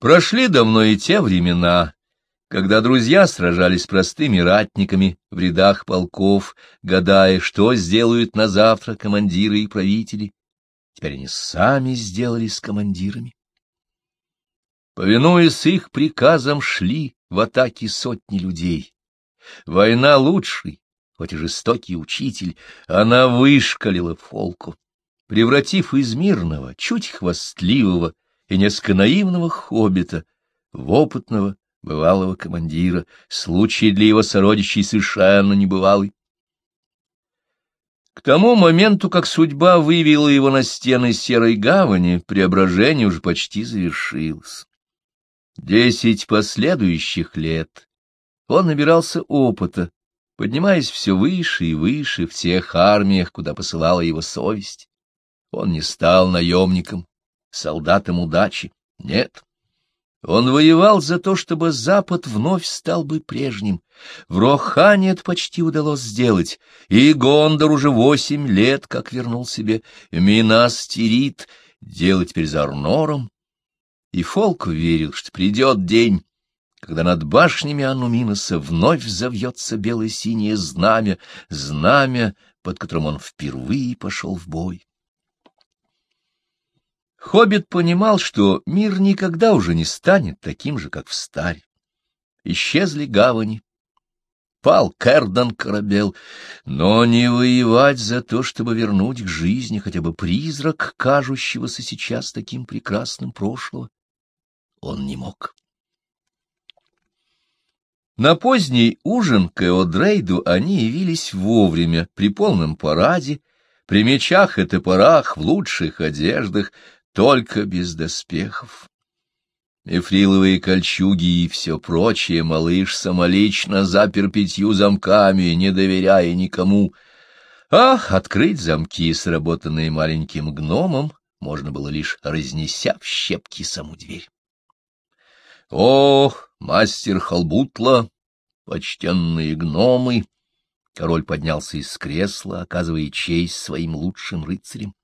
Прошли давно и те времена, когда друзья сражались простыми ратниками в рядах полков, гадая, что сделают на завтра командиры и правители. Теперь они сами сделались командирами. Повинуясь их приказам, шли в атаке сотни людей. Война лучший, хоть и жестокий учитель, она вышкалила Фолку, превратив из мирного, чуть хвастливого и несколько наивного хоббита в опытного, бывалого командира, случай для его сородичей совершенно небывалый. К тому моменту, как судьба вывела его на стены серой гавани, преображение уже почти завершилось. Десять последующих лет он набирался опыта, поднимаясь все выше и выше в тех армиях, куда посылала его совесть. Он не стал наемником, солдатом удачи, нет. Он воевал за то, чтобы Запад вновь стал бы прежним. В Рохане это почти удалось сделать, и Гондор уже восемь лет как вернул себе Минас Тирит, дело теперь за Арнором. И Фолк верил, что придет день, когда над башнями Ануминоса вновь завьется бело-синее знамя, знамя, под которым он впервые пошел в бой. Хоббит понимал, что мир никогда уже не станет таким же, как в старе. Исчезли гавани, пал Кердан корабел, но не воевать за то, чтобы вернуть к жизни хотя бы призрак, кажущегося сейчас таким прекрасным прошлого, он не мог. На поздний ужин к Эодрейду они явились вовремя, при полном параде, при мечах и топорах, в лучших одеждах, только без доспехов. Эфриловые кольчуги и все прочее малыш самолично запер пятью замками, не доверяя никому. Ах, открыть замки, сработанные маленьким гномом, можно было лишь разнеся в щепки саму дверь. О, мастер Халбутла, почтенные гномы! Король поднялся из кресла, оказывая честь своим лучшим рыцарям.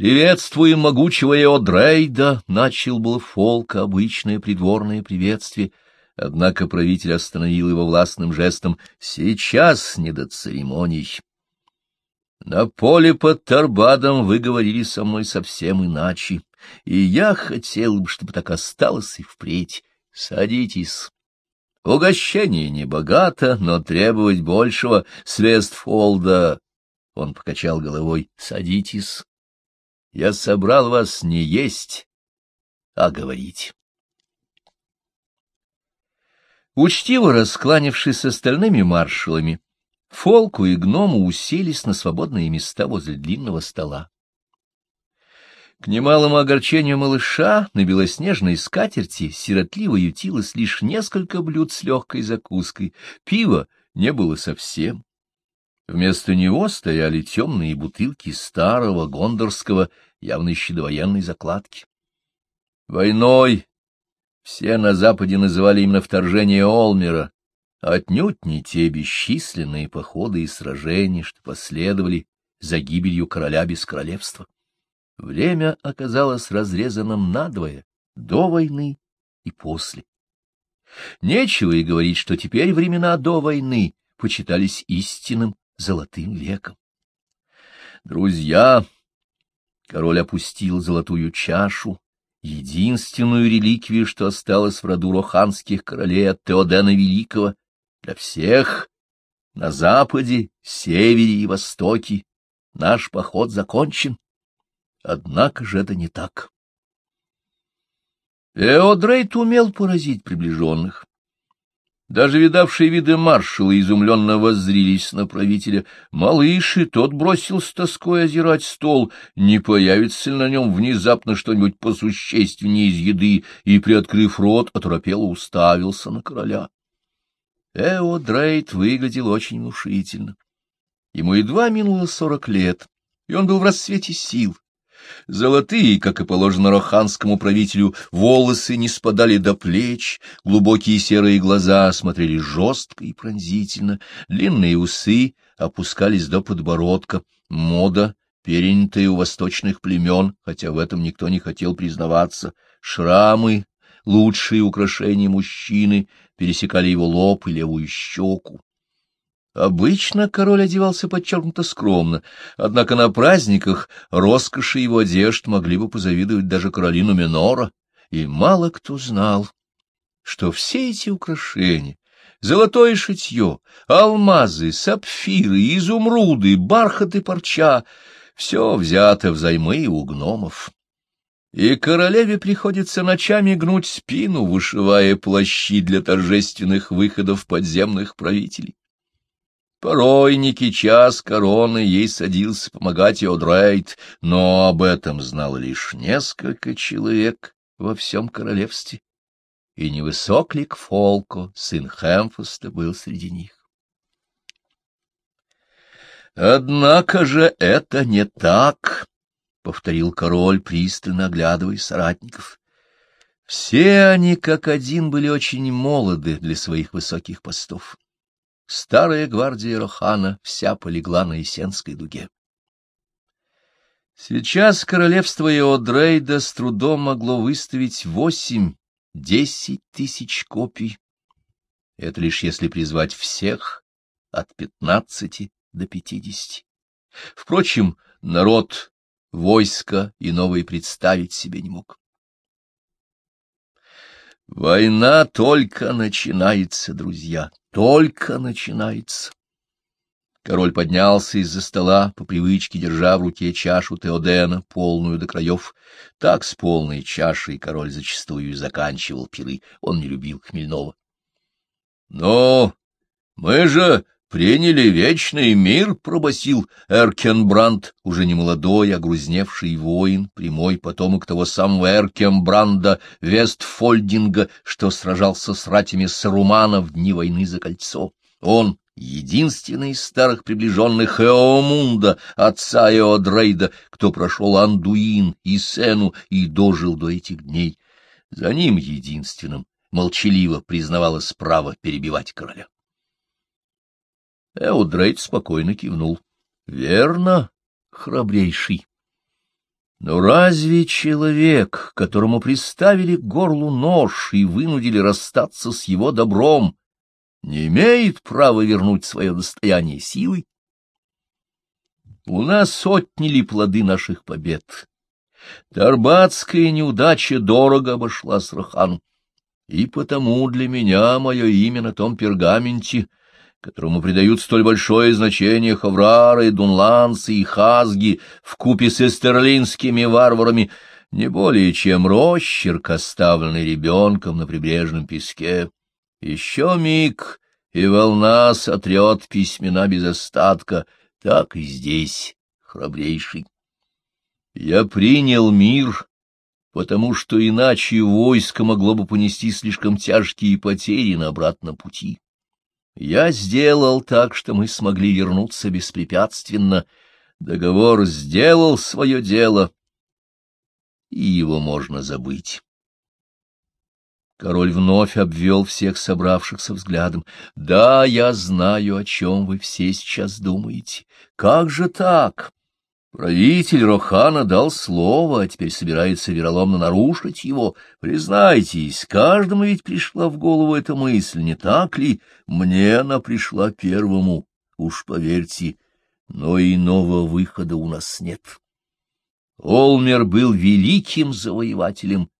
«Приветствуем могучего Эодрейда!» — начал был Фолк обычное придворное приветствие, однако правитель остановил его властным жестом. «Сейчас не до церемоний. На поле под Тарбадом вы говорили со мной совсем иначе, и я хотел бы, чтобы так осталось и впредь. Садитесь». Угощение не богато, но требовать большего с Вестфолда. Он покачал головой. Садитесь. Я собрал вас не есть, а говорить. Учтиво раскланившись с остальными маршалами, Фолку и гному уселись на свободные места возле длинного стола. К немалому огорчению малыша на белоснежной скатерти сиротливо ютилось лишь несколько блюд с легкой закуской, пива не было совсем. Вместо него стояли темные бутылки старого гондорского, явно еще довоенной закладки. Войной все на Западе называли именно вторжение Олмера, отнюдь не те бесчисленные походы и сражения, что последовали за гибелью короля без королевства. Время оказалось разрезанным надвое, до войны и после. Нечего и говорить, что теперь времена до войны почитались истинным золотым веком. Друзья, король опустил золотую чашу, единственную реликвию, что осталось в роду роханских королей от Теодена Великого, для всех на западе, севере и востоке наш поход закончен. Однако же это не так. Эодрейт умел поразить приближенных. Даже видавшие виды маршала изумленно воззрились на правителя. Малыш и тот бросил с тоской озирать стол, не появится ли на нем внезапно что-нибудь посущественнее из еды, и, приоткрыв рот, оторопело уставился на короля. Эо Дрейт выглядел очень внушительно. Ему едва минуло сорок лет, и он был в расцвете сил. Золотые, как и положено роханскому правителю, волосы не спадали до плеч, глубокие серые глаза смотрели жестко и пронзительно, длинные усы опускались до подбородка, мода перенятое у восточных племен, хотя в этом никто не хотел признаваться, шрамы, лучшие украшения мужчины, пересекали его лоб и левую щеку. Обычно король одевался подчеркнуто скромно, однако на праздниках роскоши его одежд могли бы позавидовать даже Каролину Минора, и мало кто знал, что все эти украшения, золотое шитье, алмазы, сапфиры, изумруды, бархат и парча — все взято взаймы у гномов. И королеве приходится ночами гнуть спину, вышивая плащи для торжественных выходов подземных правителей. Порой Никича с короны ей садился помогать Иодрейд, но об этом знал лишь несколько человек во всем королевстве, и невысок лик Фолко, сын Хэмфоста, был среди них. «Однако же это не так», — повторил король, пристально оглядывая соратников. Все они, как один, были очень молоды для своих высоких постов. Старая гвардия Рохана вся полегла на Есенской дуге. Сейчас королевство Иодрейда с трудом могло выставить восемь-десять тысяч копий. Это лишь если призвать всех от пятнадцати до пятидесяти. Впрочем, народ, войско и новый представить себе не мог. Война только начинается, друзья, только начинается. Король поднялся из-за стола, по привычке держа в руке чашу Теодена, полную до краев. Так с полной чашей король зачастую и заканчивал пиры, он не любил хмельного. — Но мы же приняли вечный мир, — пробасил Эркенбранд, уже не молодой, а грузневший воин, прямой потомок того самого Эркенбранда Вестфольдинга, что сражался с ратями Сарумана в дни войны за кольцо. Он единственный из старых приближенных Эомунда, отца Эодрейда, кто прошел Андуин и Сену и дожил до этих дней. За ним единственным молчаливо признавалось право перебивать короля. Эодрейд спокойно кивнул. — Верно, храбрейший. Но разве человек, которому приставили к горлу нож и вынудили расстаться с его добром, не имеет права вернуть свое достояние силой. У нас отняли плоды наших побед. Тарбатская неудача дорого обошлась Рахану, и потому для меня мое имя на том пергаменте, которому придают столь большое значение хаврары, дунланцы и хазги в купе с эстерлинскими варварами, не более чем росчерк, оставленный ребенком на прибрежном песке. Еще миг, и волна сотрет письмена без остатка, так и здесь, храбрейший. Я принял мир, потому что иначе войско могло бы понести слишком тяжкие потери на обратном пути. Я сделал так, что мы смогли вернуться беспрепятственно. Договор сделал свое дело, и его можно забыть. Король вновь обвел всех собравшихся взглядом. — Да, я знаю, о чем вы все сейчас думаете. Как же так? Правитель Рохана дал слово, а теперь собирается вероломно нарушить его. Признайтесь, каждому ведь пришла в голову эта мысль, не так ли? Мне она пришла первому, уж поверьте, но иного выхода у нас нет. Олмер был великим завоевателем,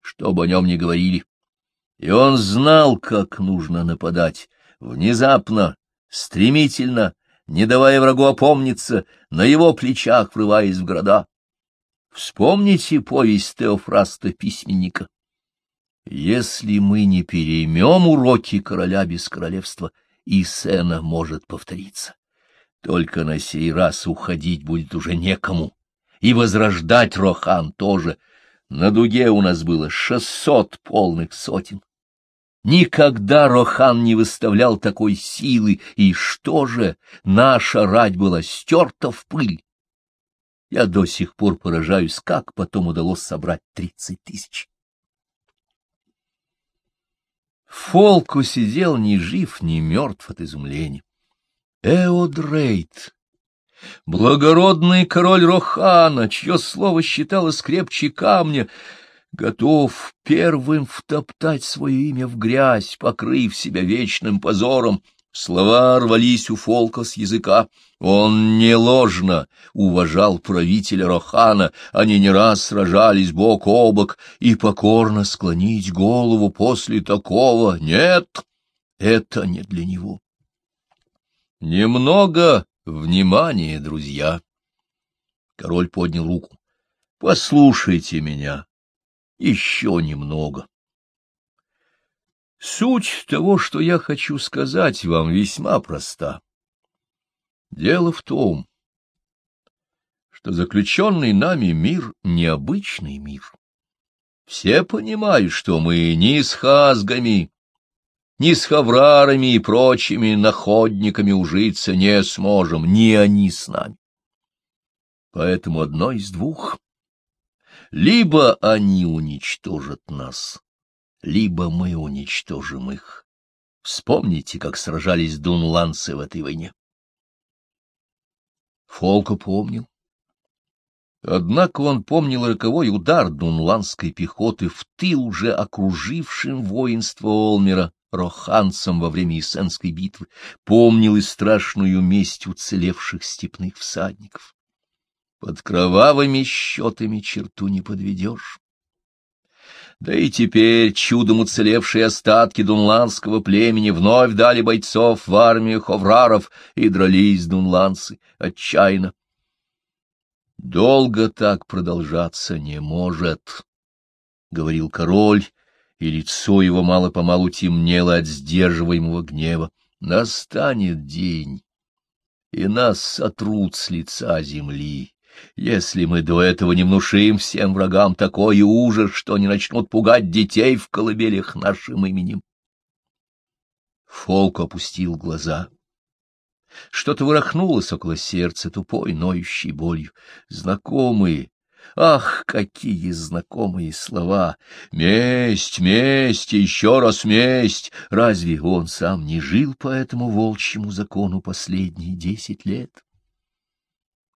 что бы о нем ни говорили. И он знал, как нужно нападать, внезапно, стремительно, не давая врагу опомниться, на его плечах врываясь в города. Вспомните повесть Теофраста Письменника. Если мы не переймем уроки короля без королевства, и сцена может повториться. Только на сей раз уходить будет уже некому, и возрождать Рохан тоже — на дуге у нас было шестьсот полных сотен. Никогда Рохан не выставлял такой силы, и что же, наша рать была стерта в пыль. Я до сих пор поражаюсь, как потом удалось собрать тридцать тысяч. Фолку сидел ни жив, ни мертв от изумления. Эодрейд, Благородный король Рохана, чье слово считалось крепче камня, готов первым втоптать свое имя в грязь, покрыв себя вечным позором. Слова рвались у Фолка с языка. Он не ложно уважал правителя Рохана, они не раз сражались бок о бок, и покорно склонить голову после такого нет, это не для него. Немного внимания, друзья. Король поднял руку. Послушайте меня. Еще немного. Суть того, что я хочу сказать вам, весьма проста. Дело в том, что заключенный нами мир — необычный мир. Все понимают, что мы ни с хазгами, ни с хаврарами и прочими находниками ужиться не сможем, ни они с нами. Поэтому одно из двух. Либо они уничтожат нас, либо мы уничтожим их. Вспомните, как сражались дунланцы в этой войне. Фолко помнил. Однако он помнил роковой удар дунландской пехоты в тыл уже окружившим воинство Олмера роханцам во время Исенской битвы, помнил и страшную месть уцелевших степных всадников. Под кровавыми счетами черту не подведешь. Да и теперь чудом уцелевшие остатки дунландского племени вновь дали бойцов в армию ховраров, и дрались дунландцы отчаянно. Долго так продолжаться не может, — говорил король, и лицо его мало-помалу темнело от сдерживаемого гнева. Настанет день, и нас сотрут с лица земли если мы до этого не внушим всем врагам такой ужас, что они начнут пугать детей в колыбелях нашим именем. Фолк опустил глаза. Что-то ворохнулось около сердца тупой, ноющей болью. Знакомые, ах, какие знакомые слова! Месть, месть, еще раз месть! Разве он сам не жил по этому волчьему закону последние десять лет?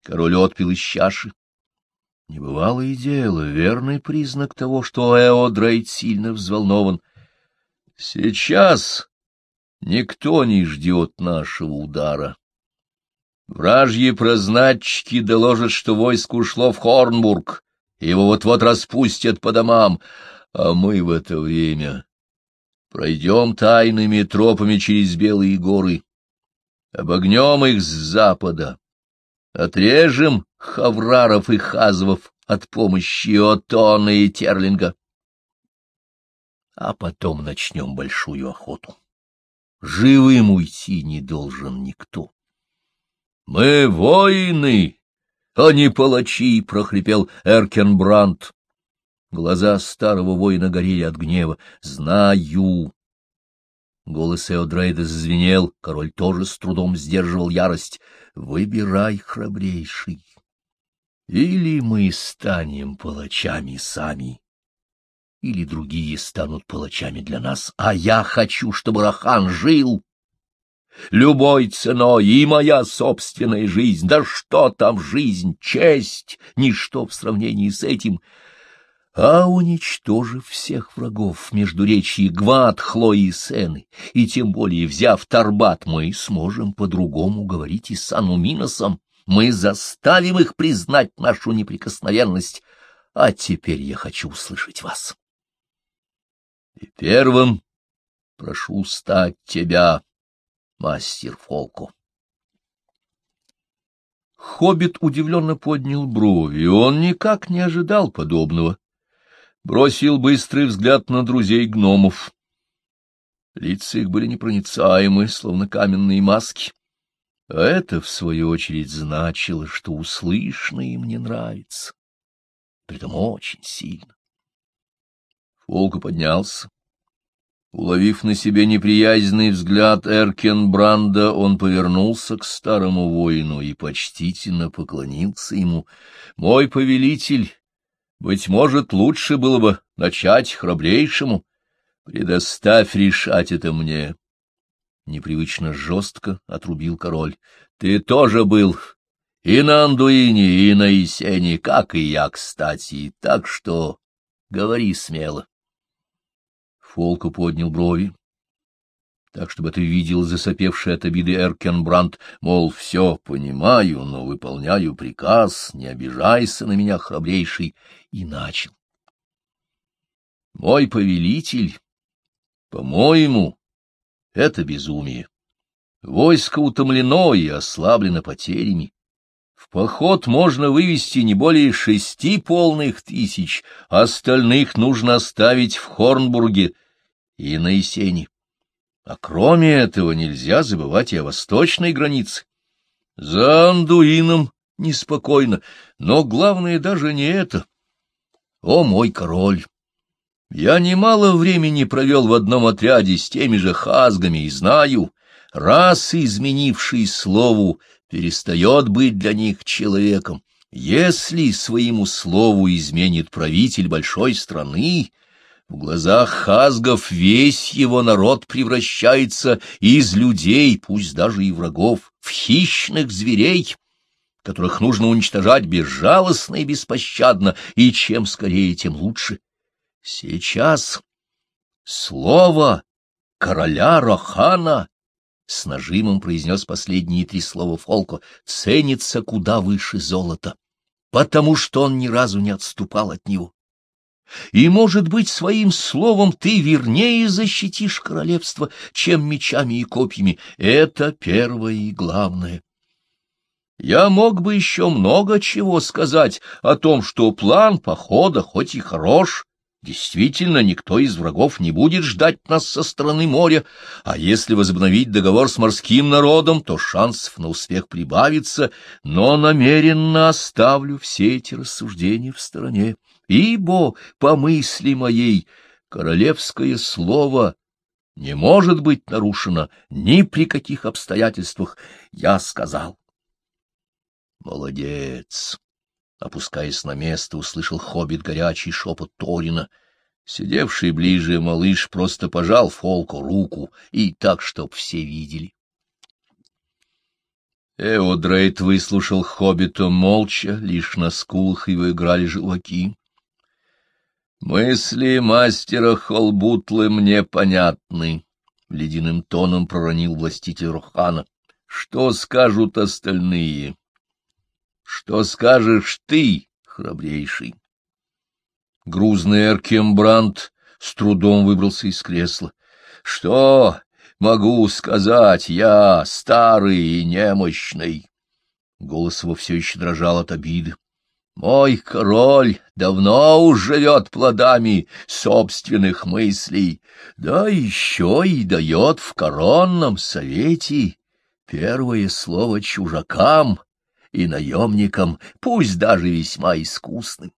Король отпил из чаши. Небывалое дело, верный признак того, что Эодрейд сильно взволнован. Сейчас никто не ждет нашего удара. Вражьи прознатчики доложат, что войско ушло в Хорнбург, его вот-вот распустят по домам, а мы в это время пройдем тайными тропами через Белые горы, обогнем их с запада, Отрежем хавраров и хазвов от помощи Отона и Терлинга. А потом начнем большую охоту. Живым уйти не должен никто. — Мы воины, а не палачи! — прохрипел Эркенбрандт. Глаза старого воина горели от гнева. — Знаю! Голос Эодрейда зазвенел, король тоже с трудом сдерживал ярость. Выбирай, храбрейший. Или мы станем палачами сами, или другие станут палачами для нас, а я хочу, чтобы Рахан жил. Любой ценой и моя собственная жизнь, да что там жизнь, честь, ничто в сравнении с этим — а уничтожив всех врагов между речи Гват, Хлои и Сены, и тем более взяв Тарбат, мы сможем по-другому говорить и с Ануминосом, мы заставим их признать нашу неприкосновенность, а теперь я хочу услышать вас. И первым прошу стать тебя, мастер Фолку. Хоббит удивленно поднял брови, он никак не ожидал подобного бросил быстрый взгляд на друзей гномов. Лица их были непроницаемы, словно каменные маски. А это, в свою очередь, значило, что услышанное им не нравится. Притом очень сильно. Фолка поднялся. Уловив на себе неприязненный взгляд Эркенбранда, он повернулся к старому воину и почтительно поклонился ему. — Мой повелитель, быть может, лучше было бы начать храбрейшему. Предоставь решать это мне. Непривычно жестко отрубил король. Ты тоже был И на Андуине, и на Исене, как и я, кстати, так что говори смело. Фолку поднял брови, так, чтобы ты видел засопевший от обиды Эркенбранд, мол, все понимаю, но выполняю приказ, не обижайся на меня, храбрейший, и начал. Мой повелитель, по-моему, это безумие. Войско утомлено и ослаблено потерями. В поход можно вывести не более шести полных тысяч, остальных нужно оставить в Хорнбурге и на Есени. А кроме этого нельзя забывать и о восточной границе. За Андуином неспокойно, но главное даже не это. О, мой король! Я немало времени провел в одном отряде с теми же хазгами и знаю, раз изменивший слову перестает быть для них человеком. Если своему слову изменит правитель большой страны, в глазах хазгов весь его народ превращается из людей, пусть даже и врагов, в хищных зверей, которых нужно уничтожать безжалостно и беспощадно, и чем скорее, тем лучше. Сейчас слово короля Рохана, с нажимом произнес последние три слова Фолко, ценится куда выше золота, потому что он ни разу не отступал от него. И, может быть, своим словом ты вернее защитишь королевство, чем мечами и копьями. Это первое и главное. Я мог бы еще много чего сказать о том, что план похода хоть и хорош, Действительно, никто из врагов не будет ждать нас со стороны моря, а если возобновить договор с морским народом, то шансов на успех прибавится, но намеренно оставлю все эти рассуждения в стороне, ибо, по мысли моей, королевское слово не может быть нарушено ни при каких обстоятельствах, я сказал. Молодец! Опускаясь на место, услышал хоббит горячий шепот Торина. Сидевший ближе малыш просто пожал Фолку руку, и так, чтоб все видели. Эодрейд выслушал хоббита молча, лишь на скулах его играли желваки. «Мысли мастера Холбутлы мне понятны», — ледяным тоном проронил властитель Рухана. «Что скажут остальные?» Что скажешь ты, храбрейший? Грузный Эркембрандт с трудом выбрался из кресла. Что могу сказать я, старый и немощный? Голос его все еще дрожал от обиды. Мой король давно уж живет плодами собственных мыслей, да еще и дает в коронном совете первое слово чужакам, и наемникам, пусть даже весьма искусным.